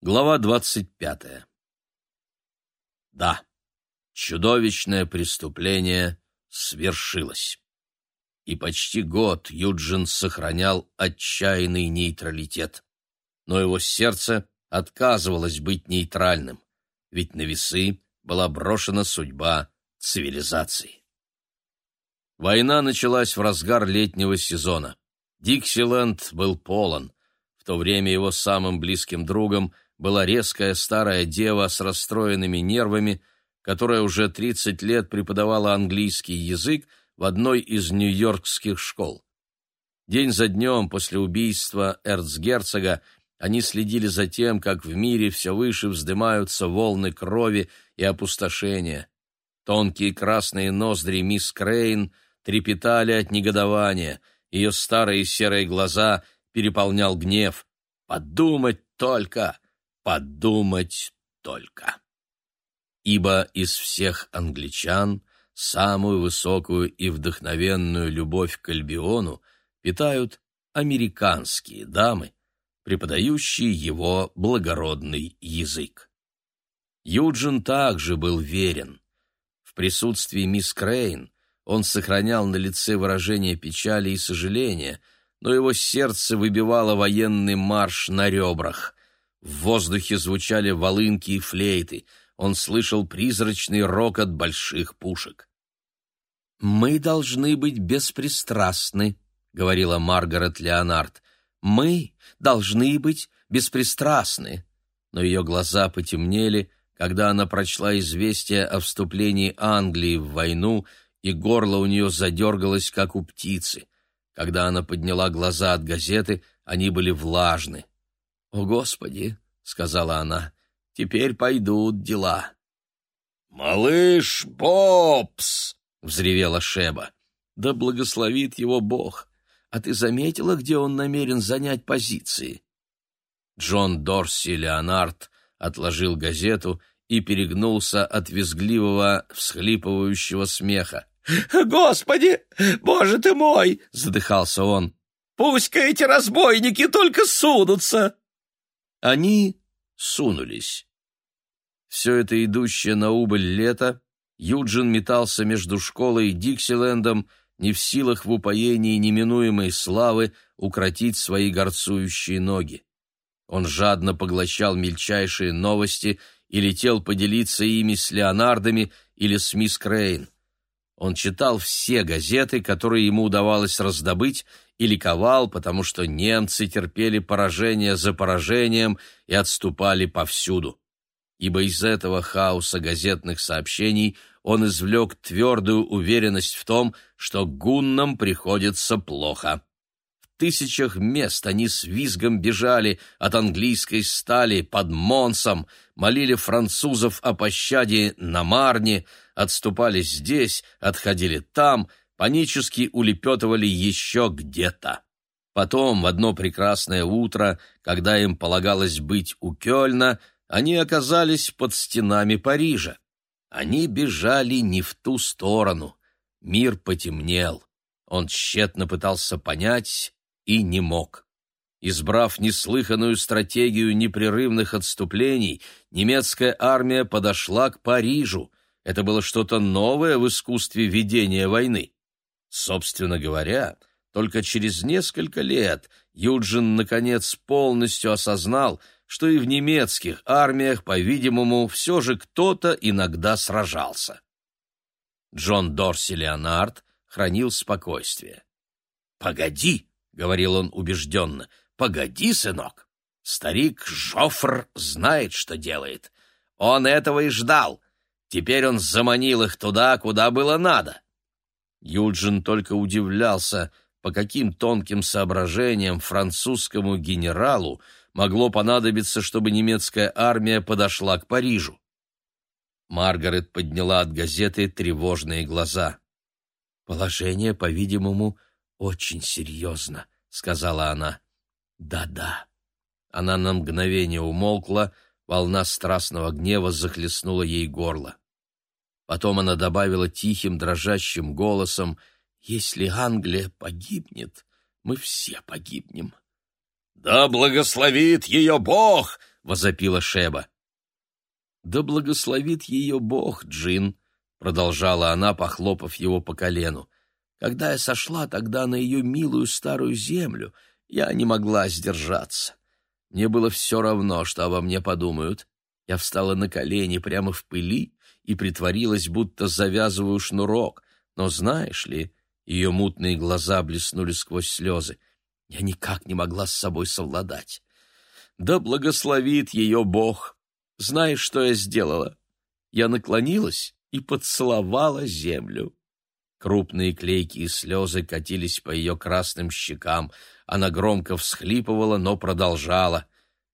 Глава двадцать пятая. Да, чудовищное преступление свершилось. И почти год Юджин сохранял отчаянный нейтралитет. Но его сердце отказывалось быть нейтральным, ведь на весы была брошена судьба цивилизации. Война началась в разгар летнего сезона. Диксиленд был полон. В то время его самым близким другом – была резкая старая дева с расстроенными нервами, которая уже 30 лет преподавала английский язык в одной из нью-йоркских школ. День за днем после убийства эрцгерцога они следили за тем, как в мире все выше вздымаются волны крови и опустошения. Тонкие красные ноздри мисс Крейн трепетали от негодования, ее старые серые глаза переполнял гнев. «Подумать только! Подумать только. Ибо из всех англичан самую высокую и вдохновенную любовь к Альбиону питают американские дамы, преподающие его благородный язык. Юджин также был верен. В присутствии мисс Крейн он сохранял на лице выражение печали и сожаления, но его сердце выбивало военный марш на ребрах. В воздухе звучали волынки и флейты. Он слышал призрачный рокот больших пушек. «Мы должны быть беспристрастны», — говорила Маргарет Леонард. «Мы должны быть беспристрастны». Но ее глаза потемнели, когда она прочла известие о вступлении Англии в войну, и горло у нее задергалось, как у птицы. Когда она подняла глаза от газеты, они были влажны. «О, Господи!» — сказала она. «Теперь пойдут дела». «Малыш Бобс!» — взревела Шеба. «Да благословит его Бог! А ты заметила, где он намерен занять позиции?» Джон Дорси Леонард отложил газету и перегнулся от визгливого, всхлипывающего смеха. «Господи! Боже ты мой!» — задыхался он. «Пусть-ка эти разбойники только сунутся!» Они сунулись. Все это идущее на убыль лето, Юджин метался между школой и Диксилендом, не в силах в упоении неминуемой славы укротить свои горцующие ноги. Он жадно поглощал мельчайшие новости и летел поделиться ими с Леонардами или с мисс Крейн. Он читал все газеты, которые ему удавалось раздобыть, и ликовал, потому что немцы терпели поражение за поражением и отступали повсюду. Ибо из этого хаоса газетных сообщений он извлек твердую уверенность в том, что гуннам приходится плохо. В тысячах мест они с визгом бежали от английской стали под Монсом, молили французов о пощаде на Марне, отступали здесь, отходили там, панически улепетывали еще где-то. Потом, в одно прекрасное утро, когда им полагалось быть у Кёльна, они оказались под стенами Парижа. Они бежали не в ту сторону. Мир потемнел. Он тщетно пытался понять и не мог. Избрав неслыханную стратегию непрерывных отступлений, немецкая армия подошла к Парижу. Это было что-то новое в искусстве ведения войны. Собственно говоря, только через несколько лет Юджин наконец полностью осознал, что и в немецких армиях, по-видимому, все же кто-то иногда сражался. Джон Дорси Леонард хранил спокойствие. «Погоди», — говорил он убежденно, — «погоди, сынок. Старик Жофр знает, что делает. Он этого и ждал. Теперь он заманил их туда, куда было надо. Юджин только удивлялся, по каким тонким соображениям французскому генералу могло понадобиться, чтобы немецкая армия подошла к Парижу. Маргарет подняла от газеты тревожные глаза. «Положение, по-видимому, очень серьезно», — сказала она. «Да-да». Она на мгновение умолкла, волна страстного гнева захлестнула ей горло. Потом она добавила тихим, дрожащим голосом, «Если Англия погибнет, мы все погибнем». «Да благословит ее Бог!» — возопила Шеба. «Да благословит ее Бог, Джин», — продолжала она, похлопав его по колену. «Когда я сошла тогда на ее милую старую землю, я не могла сдержаться. Мне было все равно, что обо мне подумают. Я встала на колени прямо в пыли и притворилась, будто завязываю шнурок. Но знаешь ли, ее мутные глаза блеснули сквозь слезы. Я никак не могла с собой совладать. Да благословит ее Бог! Знаешь, что я сделала? Я наклонилась и поцеловала землю. Крупные клейкие слезы катились по ее красным щекам. Она громко всхлипывала, но продолжала.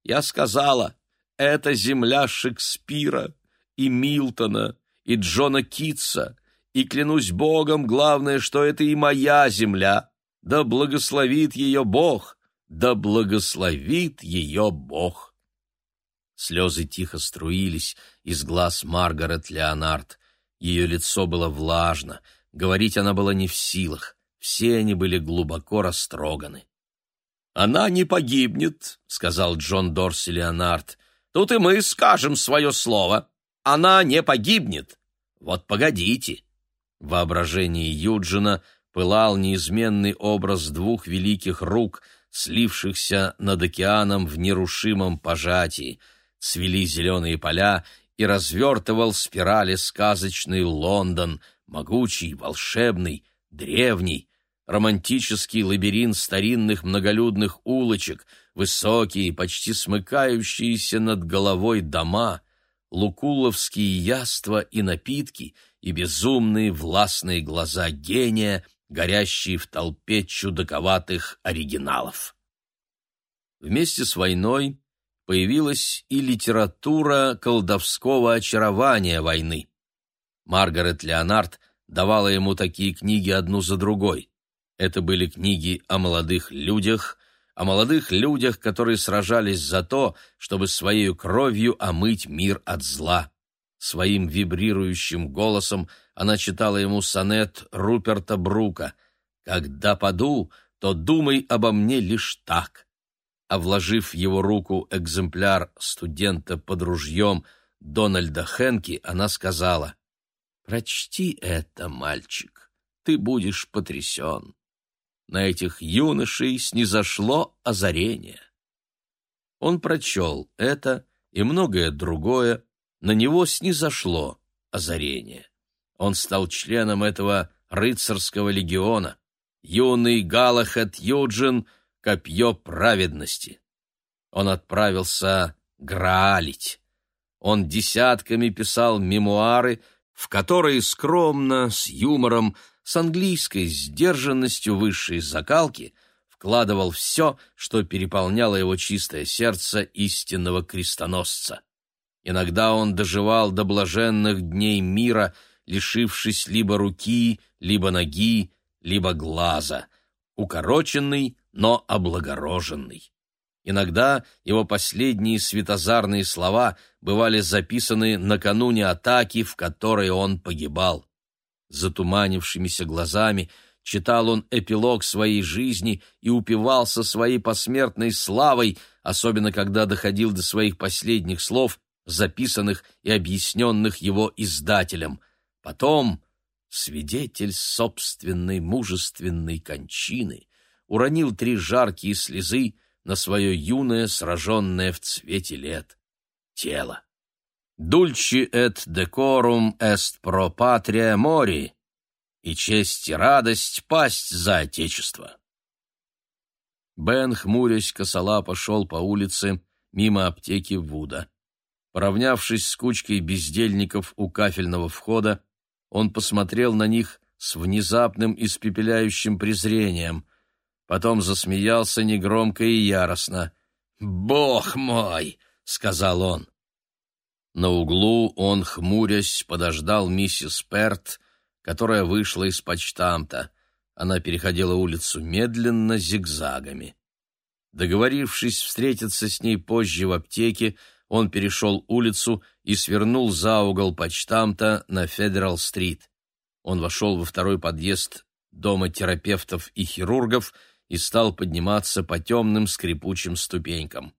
Я сказала, это земля Шекспира и Милтона и Джона Китса, и, клянусь Богом, главное, что это и моя земля. Да благословит ее Бог, да благословит ее Бог. Слезы тихо струились из глаз Маргарет Леонард. Ее лицо было влажно, говорить она была не в силах, все они были глубоко растроганы. «Она не погибнет», — сказал Джон Дорси Леонард. «Тут и мы скажем свое слово. Она не погибнет. Вот погодите». В воображении Юджина пылал неизменный образ двух великих рук, слившихся над океаном в нерушимом пожатии, цвели зеленые поля и развертывал спирали сказочный Лондон, могучий, волшебный, древний, романтический лабиринт старинных многолюдных улочек, высокие, почти смыкающиеся над головой дома, лукуловские яства и напитки и безумные властные глаза гения, горящие в толпе чудаковатых оригиналов. Вместе с войной появилась и литература колдовского очарования войны. Маргарет Леонард давала ему такие книги одну за другой. Это были книги о молодых людях, о молодых людях, которые сражались за то, чтобы своей кровью омыть мир от зла. Своим вибрирующим голосом она читала ему сонет Руперта Брука «Когда паду, то думай обо мне лишь так». А вложив в его руку экземпляр студента под ружьем Дональда Хенки, она сказала «Прочти это, мальчик, ты будешь потрясен» на этих юношей снизошло озарение. Он прочел это и многое другое, на него снизошло озарение. Он стал членом этого рыцарского легиона, юный Галахет Юджин, копье праведности. Он отправился граалить. Он десятками писал мемуары, в которые скромно, с юмором, с английской сдержанностью высшей закалки вкладывал все, что переполняло его чистое сердце истинного крестоносца. Иногда он доживал до блаженных дней мира, лишившись либо руки, либо ноги, либо глаза, укороченный, но облагороженный. Иногда его последние светозарные слова бывали записаны накануне атаки, в которой он погибал затуманившимися глазами читал он эпилог своей жизни и упивался своей посмертной славой, особенно когда доходил до своих последних слов, записанных и объясненных его издателем. Потом свидетель собственной мужественной кончины уронил три жаркие слезы на свое юное, сраженное в цвете лет, тело. Дульчи et decorum est pro patria mori, и честь и радость пасть за отечество. Бен, хмурясь, косола пошел по улице мимо аптеки Вуда. Поравнявшись с кучкой бездельников у кафельного входа, он посмотрел на них с внезапным испепеляющим презрением. Потом засмеялся негромко и яростно. «Бог мой!» — сказал он. На углу он, хмурясь, подождал миссис Перт, которая вышла из почтамта. Она переходила улицу медленно, зигзагами. Договорившись встретиться с ней позже в аптеке, он перешел улицу и свернул за угол почтамта на Федерал-стрит. Он вошел во второй подъезд дома терапевтов и хирургов и стал подниматься по темным скрипучим ступенькам.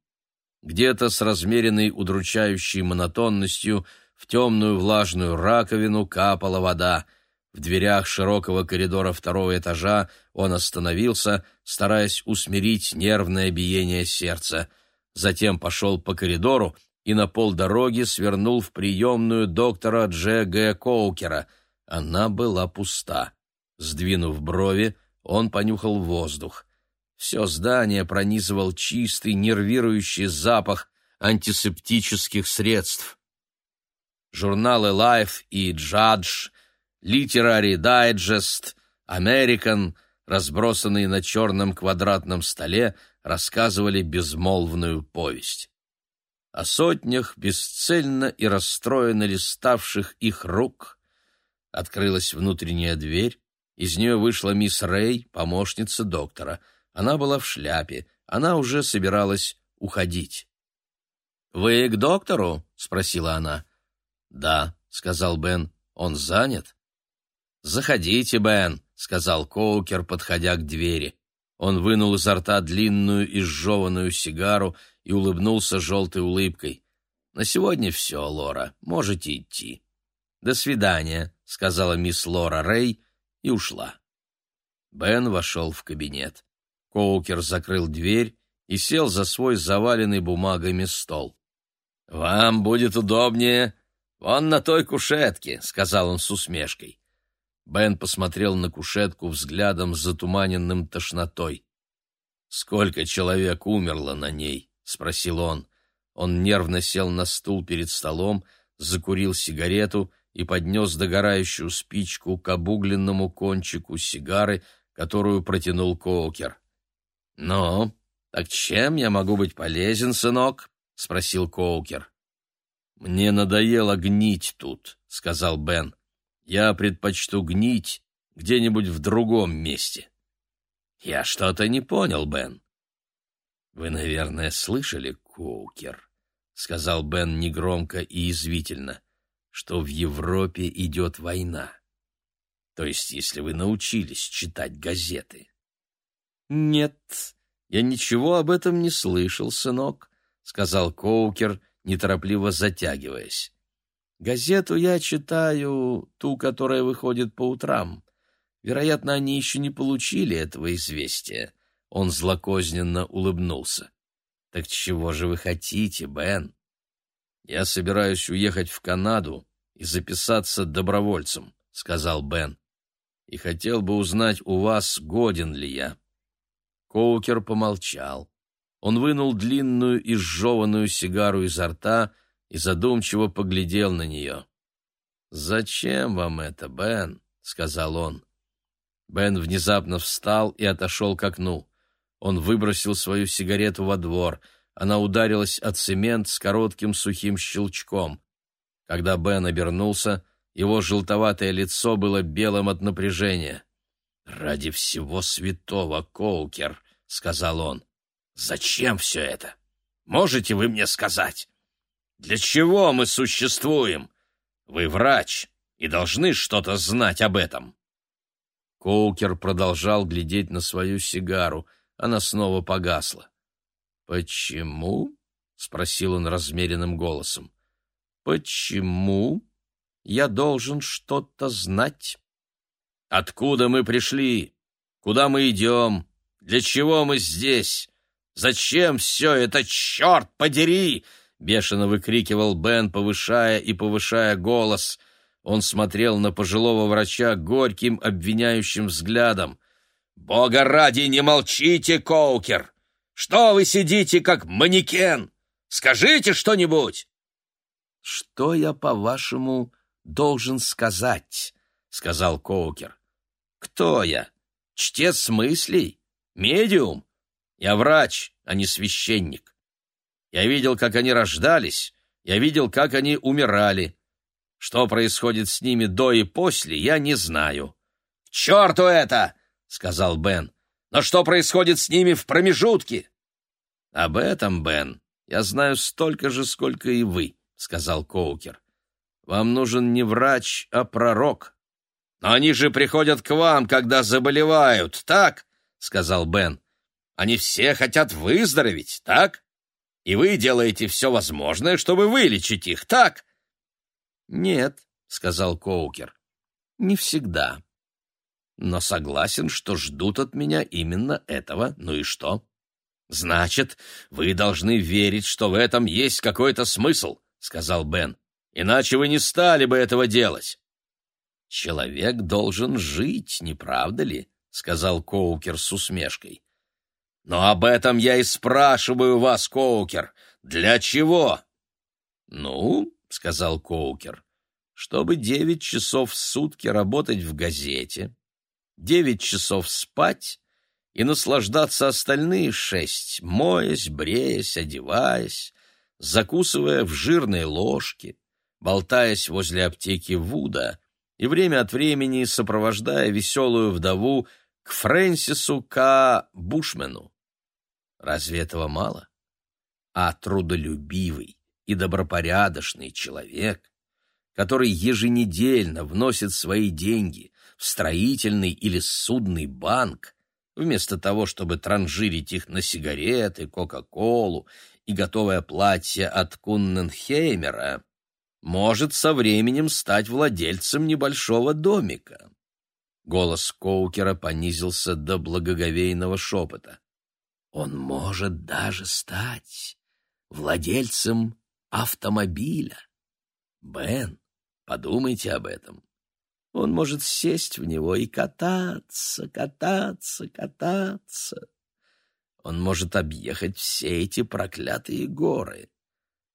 Где-то с размеренной удручающей монотонностью в темную влажную раковину капала вода. В дверях широкого коридора второго этажа он остановился, стараясь усмирить нервное биение сердца. Затем пошел по коридору и на полдороги свернул в приемную доктора Дж. Г. Коукера. Она была пуста. Сдвинув брови, он понюхал воздух. Все здание пронизывал чистый, нервирующий запах антисептических средств. Журналы Life и Judge, Literary Digest, American, разбросанные на черном квадратном столе, рассказывали безмолвную повесть. О сотнях бесцельно и расстроенно листавших их рук открылась внутренняя дверь, из нее вышла мисс Рэй, помощница доктора — она была в шляпе, она уже собиралась уходить. «Вы к доктору?» — спросила она. «Да», — сказал Бен. «Он занят?» «Заходите, Бен», — сказал Коукер, подходя к двери. Он вынул изо рта длинную изжеванную сигару и улыбнулся желтой улыбкой. «На сегодня все, Лора, можете идти». «До свидания», — сказала мисс Лора Рэй и ушла. Бен вошел в кабинет. Коукер закрыл дверь и сел за свой заваленный бумагами стол. «Вам будет удобнее вон на той кушетке», — сказал он с усмешкой. Бен посмотрел на кушетку взглядом затуманенным тошнотой. «Сколько человек умерло на ней?» — спросил он. Он нервно сел на стул перед столом, закурил сигарету и поднес догорающую спичку к обугленному кончику сигары, которую протянул Коукер. «Ну, так чем я могу быть полезен, сынок?» — спросил Коукер. «Мне надоело гнить тут», — сказал Бен. «Я предпочту гнить где-нибудь в другом месте». «Я что-то не понял, Бен». «Вы, наверное, слышали, Коукер», — сказал Бен негромко и извительно, «что в Европе идет война. То есть, если вы научились читать газеты». «Нет, я ничего об этом не слышал, сынок», — сказал Коукер, неторопливо затягиваясь. «Газету я читаю, ту, которая выходит по утрам. Вероятно, они еще не получили этого известия». Он злокозненно улыбнулся. «Так чего же вы хотите, Бен?» «Я собираюсь уехать в Канаду и записаться добровольцем», — сказал Бен. «И хотел бы узнать у вас, годен ли я». Коукер помолчал. Он вынул длинную изжеванную сигару изо рта и задумчиво поглядел на нее. «Зачем вам это, Бен?» — сказал он. Бен внезапно встал и отошел к окну. Он выбросил свою сигарету во двор. Она ударилась о цемент с коротким сухим щелчком. Когда Бен обернулся, его желтоватое лицо было белым от напряжения. «Ради всего святого, Коукер!» — сказал он. «Зачем все это? Можете вы мне сказать? Для чего мы существуем? Вы врач и должны что-то знать об этом». Коукер продолжал глядеть на свою сигару. Она снова погасла. «Почему?» — спросил он размеренным голосом. «Почему я должен что-то знать?» «Откуда мы пришли? Куда мы идем? Для чего мы здесь? Зачем все это, черт подери?» — бешено выкрикивал Бен, повышая и повышая голос. Он смотрел на пожилого врача горьким обвиняющим взглядом. «Бога ради, не молчите, Коукер! Что вы сидите, как манекен? Скажите что-нибудь!» «Что я, по-вашему, должен сказать?» — сказал Коукер. «Кто я? Чтец мыслей? Медиум? Я врач, а не священник. Я видел, как они рождались, я видел, как они умирали. Что происходит с ними до и после, я не знаю. — К черту это! — сказал Бен. — Но что происходит с ними в промежутке? — Об этом, Бен, я знаю столько же, сколько и вы, — сказал Коукер. — Вам нужен не врач, а пророк. — Но они же приходят к вам, когда заболевают, так? Сказал Бен. Они все хотят выздороветь, так? И вы делаете все возможное, чтобы вылечить их, так? Нет, сказал Коукер. Не всегда. Но согласен, что ждут от меня именно этого. Ну и что? Значит, вы должны верить, что в этом есть какой-то смысл, сказал Бен. Иначе вы не стали бы этого делать. Человек должен жить, не правда ли? Сказал Коукер с усмешкой. Но об этом я и спрашиваю вас, Коукер. Для чего? Ну, сказал Коукер, чтобы девять часов в сутки работать в газете, девять часов спать и наслаждаться остальные шесть, моясь, бреясь, одеваясь, закусывая в жирной ложке, болтаясь возле аптеки Вуда и время от времени сопровождая веселую вдову к Фрэнсису К. Бушмену. Разве этого мало? А трудолюбивый и добропорядочный человек, который еженедельно вносит свои деньги в строительный или судный банк, вместо того, чтобы транжирить их на сигареты, кока-колу и готовое платье от Кунненхеймера, может со временем стать владельцем небольшого домика. Голос Коукера понизился до благоговейного шепота. Он может даже стать владельцем автомобиля. Бен, подумайте об этом. Он может сесть в него и кататься, кататься, кататься. Он может объехать все эти проклятые горы.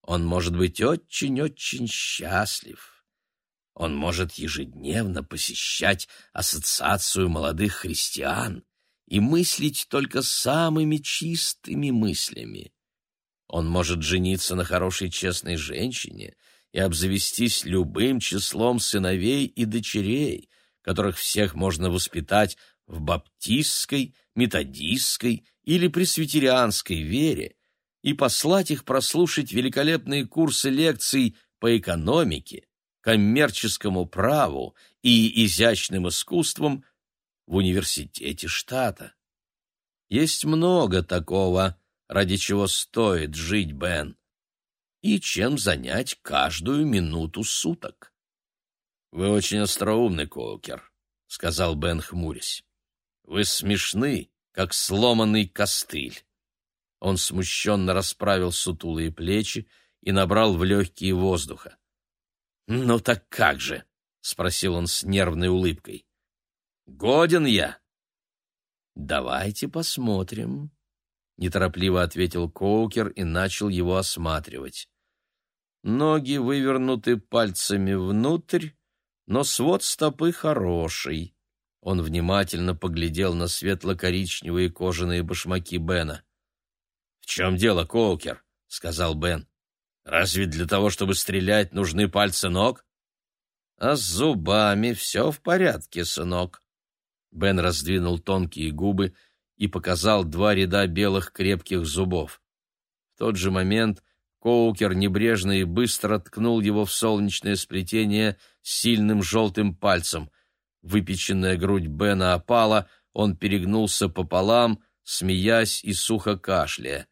Он может быть очень-очень счастлив. Он может ежедневно посещать ассоциацию молодых христиан и мыслить только самыми чистыми мыслями. Он может жениться на хорошей честной женщине — и обзавестись любым числом сыновей и дочерей, которых всех можно воспитать в баптистской, методистской или пресвитерианской вере и послать их прослушать великолепные курсы лекций по экономике, коммерческому праву и изящным искусствам в университете штата. Есть много такого, ради чего стоит жить, Бен и чем занять каждую минуту суток. — Вы очень остроумный, Коукер, — сказал Бен, хмурясь. — Вы смешны, как сломанный костыль. Он смущенно расправил сутулые плечи и набрал в легкие воздуха. — Ну так как же? — спросил он с нервной улыбкой. — Годен я? — Давайте посмотрим, неторопливо ответил Коукер и начал его осматривать. Ноги вывернуты пальцами внутрь, но свод стопы хороший. Он внимательно поглядел на светло-коричневые кожаные башмаки Бена. «В чем дело, Коукер?» — сказал Бен. «Разве для того, чтобы стрелять, нужны пальцы ног?» «А с зубами все в порядке, сынок». Бен раздвинул тонкие губы и показал два ряда белых крепких зубов. В тот же момент Коукер небрежно и быстро ткнул его в солнечное сплетение сильным желтым пальцем. Выпеченная грудь Бена опала, он перегнулся пополам, смеясь и сухо кашляя.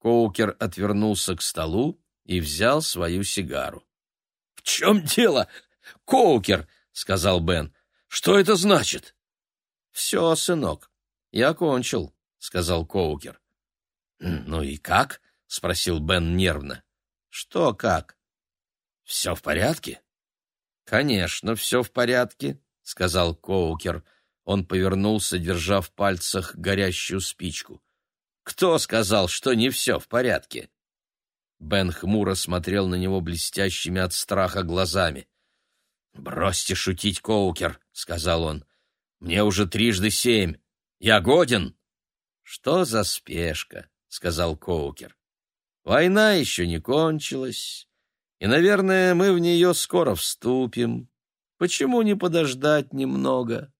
Коукер отвернулся к столу и взял свою сигару. — В чем дело, Коукер? — сказал Бен. — Что это значит? — Все, сынок, я кончил, — сказал Коукер. — Ну и как? — спросил Бен нервно. — Что как? — Все в порядке? — Конечно, все в порядке, — сказал Коукер. Он повернулся, держа в пальцах горящую спичку. — Кто сказал, что не все в порядке? Бен хмуро смотрел на него блестящими от страха глазами. «Бросьте шутить, Коукер», — сказал он. «Мне уже трижды семь. Я годен?» «Что за спешка?» — сказал Коукер. «Война еще не кончилась, и, наверное, мы в нее скоро вступим. Почему не подождать немного?»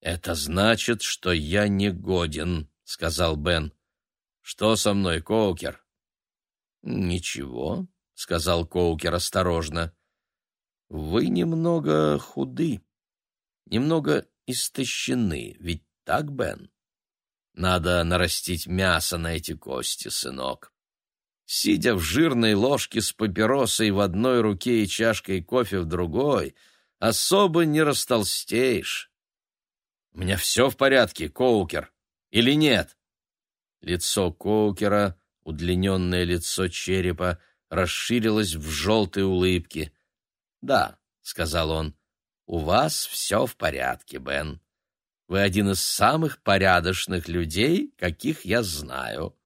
«Это значит, что я не годен», — сказал Бен. «Что со мной, Коукер?» «Ничего», — сказал Коукер осторожно. «Вы немного худы, немного истощены, ведь так, Бен? Надо нарастить мясо на эти кости, сынок. сидя в жирной ложке с папиросой в одной руке и чашкой кофе в другой, особо не растолстеешь. «У меня все в порядке, Коукер, или нет?» Лицо Коукера, удлиненное лицо черепа, расширилось в желтой улыбке. «Да», — сказал он, — «у вас все в порядке, Бен. Вы один из самых порядочных людей, каких я знаю».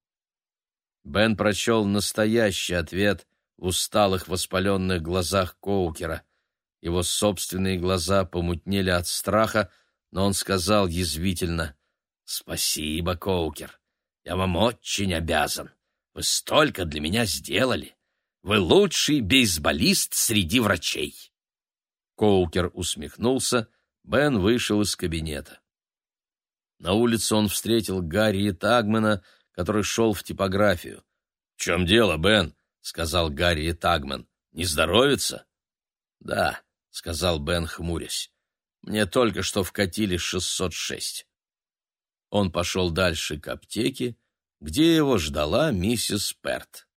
Бен прочел настоящий ответ в усталых воспаленных глазах Коукера. Его собственные глаза помутнели от страха, но он сказал язвительно «Спасибо, Коукер, я вам очень обязан. Вы столько для меня сделали. Вы лучший бейсболист среди врачей». Коукер усмехнулся, Бен вышел из кабинета. На улице он встретил Гарри Тагмана, который шел в типографию. «В чем дело, Бен?» — сказал Гарри Тагман. «Не здоровится?» «Да», — сказал Бен, хмурясь. «Мне только что вкатили 606». Он пошел дальше к аптеке, где его ждала миссис Перт.